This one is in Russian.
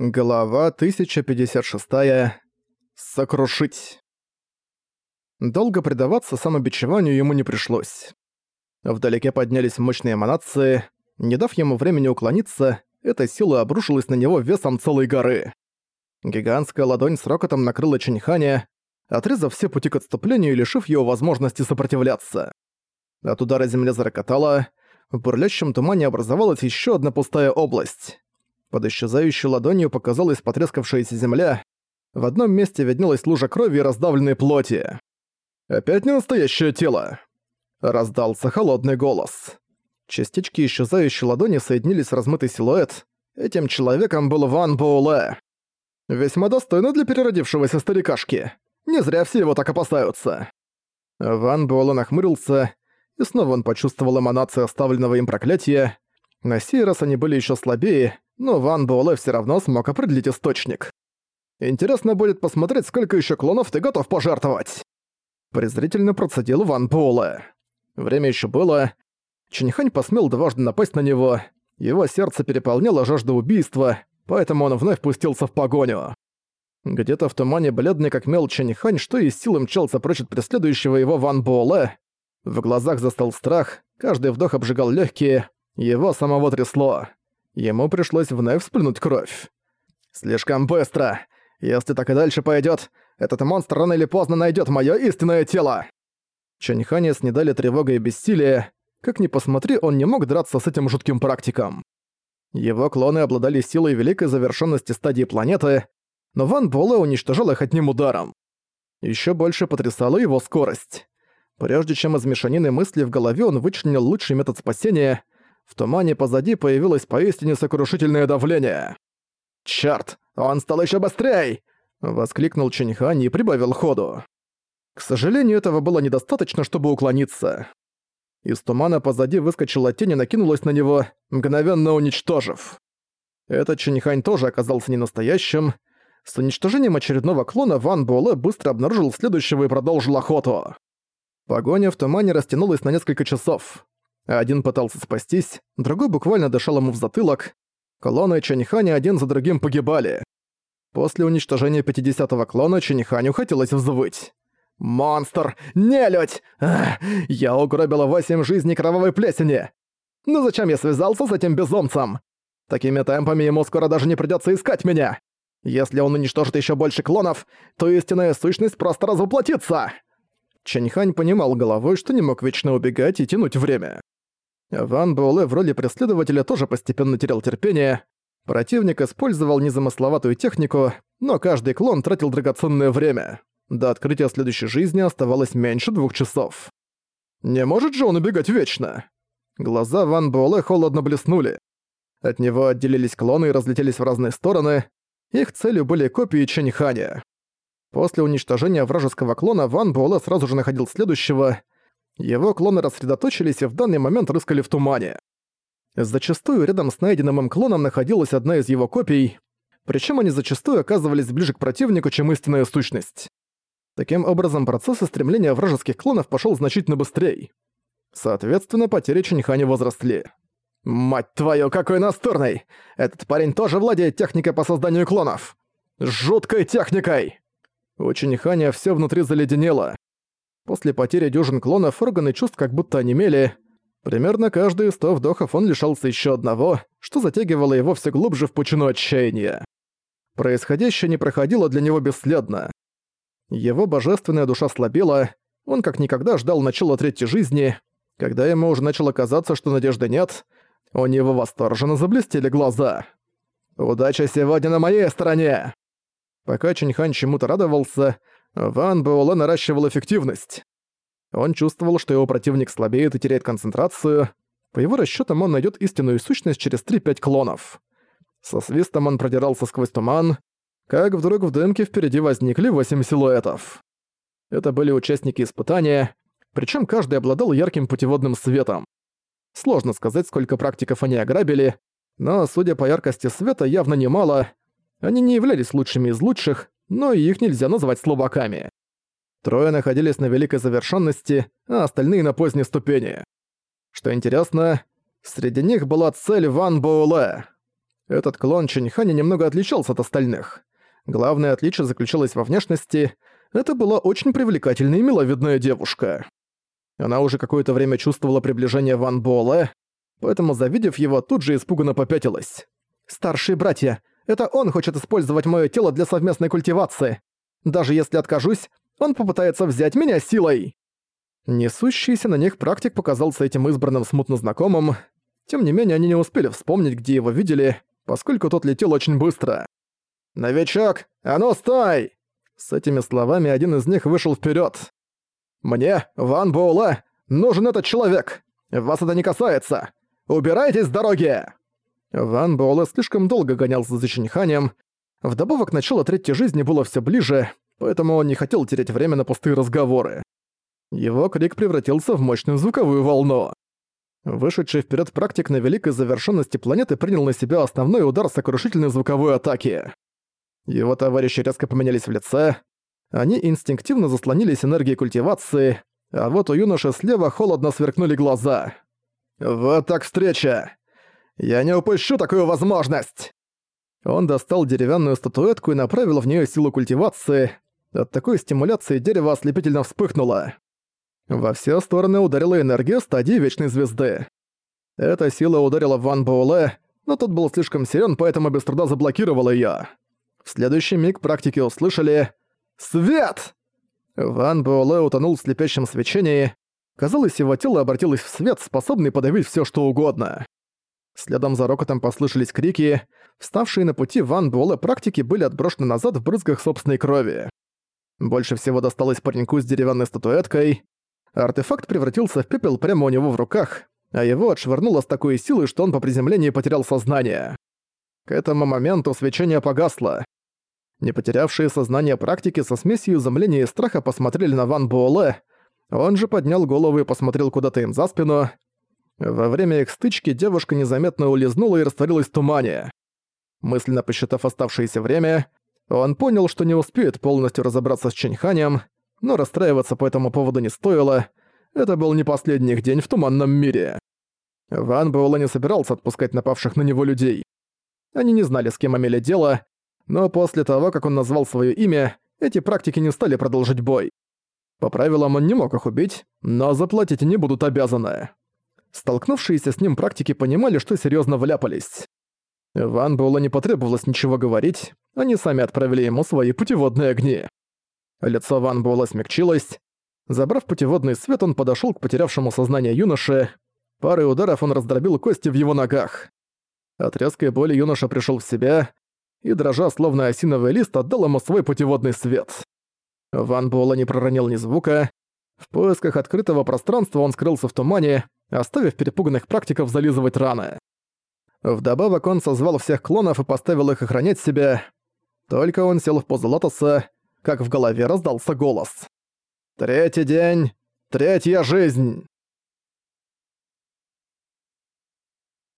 Глава 1056. Сокрушить. Долго предаваться самобичеванию ему не пришлось. Вдалеке поднялись мощные эманации. Не дав ему времени уклониться, эта сила обрушилась на него весом целой горы. Гигантская ладонь с рокотом накрыла Чиньханя, отрезав все пути к отступлению и лишив его возможности сопротивляться. От удара земля зарокотала, в бурлящем тумане образовалась еще одна пустая область. Под исчезающей ладонью показалась потрескавшаяся земля. В одном месте виднелась лужа крови и раздавленной плоти. «Опять не настоящее тело!» Раздался холодный голос. Частички исчезающей ладони соединились в размытый силуэт. Этим человеком был Ван Боуле. Весьма достойно для переродившегося старикашки. Не зря все его так опасаются. Ван Буэлэ нахмурился, и снова он почувствовал эманацию оставленного им проклятия. На сей раз они были еще слабее, но Ван Буэлэ все равно смог определить источник. Интересно будет посмотреть, сколько еще клонов ты готов пожертвовать. Презрительно процедил Ван Буэлэ. Время еще было. Чиньхань посмел дважды напасть на него. Его сердце переполняло жажда убийства, поэтому он вновь пустился в погоню. Где-то в тумане бледный как мел Чиньхань, что из силы мчался прочь от преследующего его Ван Буэлэ. В глазах застал страх, каждый вдох обжигал легкие, его самого трясло. Ему пришлось вновь всплюнуть кровь. «Слишком быстро! Если так и дальше пойдет, этот монстр рано или поздно найдет мое истинное тело!» Чаньхане снедали тревога и бессилие. Как ни посмотри, он не мог драться с этим жутким практиком. Его клоны обладали силой великой завершенности стадии планеты, но Ван Буэлэ уничтожал их одним ударом. Еще больше потрясала его скорость. Прежде чем из мешанины мысли в голове он вычленил лучший метод спасения — в тумане позади появилось поистине сокрушительное давление. «Чёрт, он стал ещё быстрей!» — воскликнул Чиньхань и прибавил ходу. К сожалению, этого было недостаточно, чтобы уклониться. Из тумана позади выскочила тень и накинулась на него, мгновенно уничтожив. Этот Чиньхань тоже оказался ненастоящим. С уничтожением очередного клона Ван Буэлэ быстро обнаружил следующего и продолжил охоту. Погоня в тумане растянулась на несколько часов. Один пытался спастись, другой буквально дышал ему в затылок. Клоны Чаньханя один за другим погибали. После уничтожения 50-го клона Чаньханю хотелось взвыть. «Монстр! Нелюдь! Ах, я угробила восемь жизней кровавой плесени! Ну зачем я связался с этим безумцем? Такими темпами ему скоро даже не придётся искать меня! Если он уничтожит ещё больше клонов, то истинная сущность просто развоплотится!» Чаньхань понимал головой, что не мог вечно убегать и тянуть время. Ван Буэлэ в роли преследователя тоже постепенно терял терпение. Противник использовал незамысловатую технику, но каждый клон тратил драгоценное время. До открытия следующей жизни оставалось меньше двух часов. Не может же он убегать вечно? Глаза Ван Буэлэ холодно блеснули. От него отделились клоны и разлетелись в разные стороны. Их целью были копии Чэньханя. После уничтожения вражеского клона Ван Буэлэ сразу же находил следующего — его клоны рассредоточились и в данный момент рыскали в тумане. Зачастую рядом с найденным им клоном находилась одна из его копий, причем они зачастую оказывались ближе к противнику, чем истинная сущность. Таким образом, процесс стремления вражеских клонов пошел значительно быстрее. Соответственно, потери Чиньхани возросли. «Мать твою, какой настырный! Этот парень тоже владеет техникой по созданию клонов! Жуткой техникой!» У Чиньханя все внутри заледенело. После потери дюжин клонов органы чувств как будто онемели. Примерно каждые сто вдохов он лишался еще одного, что затягивало его все глубже в пучину отчаяния. Происходящее не проходило для него бесследно. Его божественная душа слабела, он как никогда ждал начала третьей жизни. Когда ему уже начало казаться, что надежды нет, у него восторженно заблестели глаза. «Удача сегодня на моей стороне!» Пока Чиньхан чему-то радовался, Ван Буэлэ наращивал эффективность. Он чувствовал, что его противник слабеет и теряет концентрацию. По его расчетам он найдет истинную сущность через 3-5 клонов. Со свистом он продирался сквозь туман, как вдруг в дымке впереди возникли 8 силуэтов. Это были участники испытания, причем каждый обладал ярким путеводным светом. Сложно сказать, сколько практиков они ограбили, но, судя по яркости света, явно немало. Они не являлись лучшими из лучших, но их нельзя назвать слабаками. Трое находились на великой завершенности, а остальные на поздней ступени. Что интересно, среди них была цель Ван Боуле. Этот клон Чэньханя немного отличался от остальных. Главное отличие заключалось во внешности. Это была очень привлекательная и миловидная девушка. Она уже какое-то время чувствовала приближение Ван Буэлэ, поэтому, завидев его, тут же испуганно попятилась. «Старшие братья, это он хочет использовать моё тело для совместной культивации. Даже если откажусь, он попытается взять меня силой!» Несущийся на них практик показался этим избранным смутно знакомым. Тем не менее, они не успели вспомнить, где его видели, поскольку тот летел очень быстро. «Новичок, а ну стой!» С этими словами один из них вышел вперед. «Мне, Ван Боула, нужен этот человек! Вас это не касается! Убирайтесь с дороги!» Ван Буэлэ слишком долго гонялся за Чинханем. Вдобавок, начало третьей жизни было все ближе, поэтому он не хотел терять время на пустые разговоры. Его крик превратился в мощную звуковую волну. Вышедший вперед практик на великой завершенности планеты принял на себя основной удар сокрушительной звуковой атаки. Его товарищи резко поменялись в лице. Они инстинктивно заслонились энергией культивации, а вот у юноши слева холодно сверкнули глаза. «Вот так встреча! Я не упущу такую возможность!» Он достал деревянную статуэтку и направил в нее силу культивации. От такой стимуляции дерево ослепительно вспыхнуло. Во все стороны ударила энергия стадии Вечной Звезды. Эта сила ударила Ван Буэлэ, но тот был слишком силен, поэтому без труда заблокировал ее. В следующий миг практики услышали «Свет!». Ван Буэлэ утонул в слепящем свечении. Казалось, его тело обратилось в свет, способный подавить все что угодно. Следом за рокотом послышались крики. Вставшие на пути Ван Буэлэ практики были отброшены назад в брызгах собственной крови. Больше всего досталось пареньку с деревянной статуэткой. Артефакт превратился в пепел прямо у него в руках, а его отшвырнуло с такой силой, что он по приземлении потерял сознание. К этому моменту свечение погасло. Не потерявшие сознание практики со смесью изумления и страха посмотрели на Ван Буэлэ. Он же поднял голову и посмотрел куда-то им за спину. Во время их стычки девушка незаметно улизнула и растворилась в тумане. Мысленно посчитав оставшееся время, он понял, что не успеет полностью разобраться с Чэньханем, но расстраиваться по этому поводу не стоило. Это был не последний их день в туманном мире. Ван Буэлла не собирался отпускать напавших на него людей. Они не знали, с кем имели дело, но после того, как он назвал свое имя, эти практики не стали продолжить бой. По правилам он не мог их убить, но заплатить не будут обязаны. Столкнувшиеся с ним практики понимали, что серьезно вляпались. Ван Буэлла не потребовалось ничего говорить, они сами отправили ему свои путеводные огни. Лицо Ван Буэлла смягчилось. Забрав путеводный свет, он подошел к потерявшему сознание юноше. Парой ударов он раздробил кости в его ногах. От резкой боли юноша пришел в себя и, дрожа словно осиновый лист, отдал ему свой путеводный свет. Ван Буэлла не проронил ни звука. В поисках открытого пространства он скрылся в тумане, оставив перепуганных практиков зализывать раны. Вдобавок он созвал всех клонов и поставил их охранять себя. Только он сел в позу лотоса, как в голове раздался голос. «Третий день, третья жизнь!»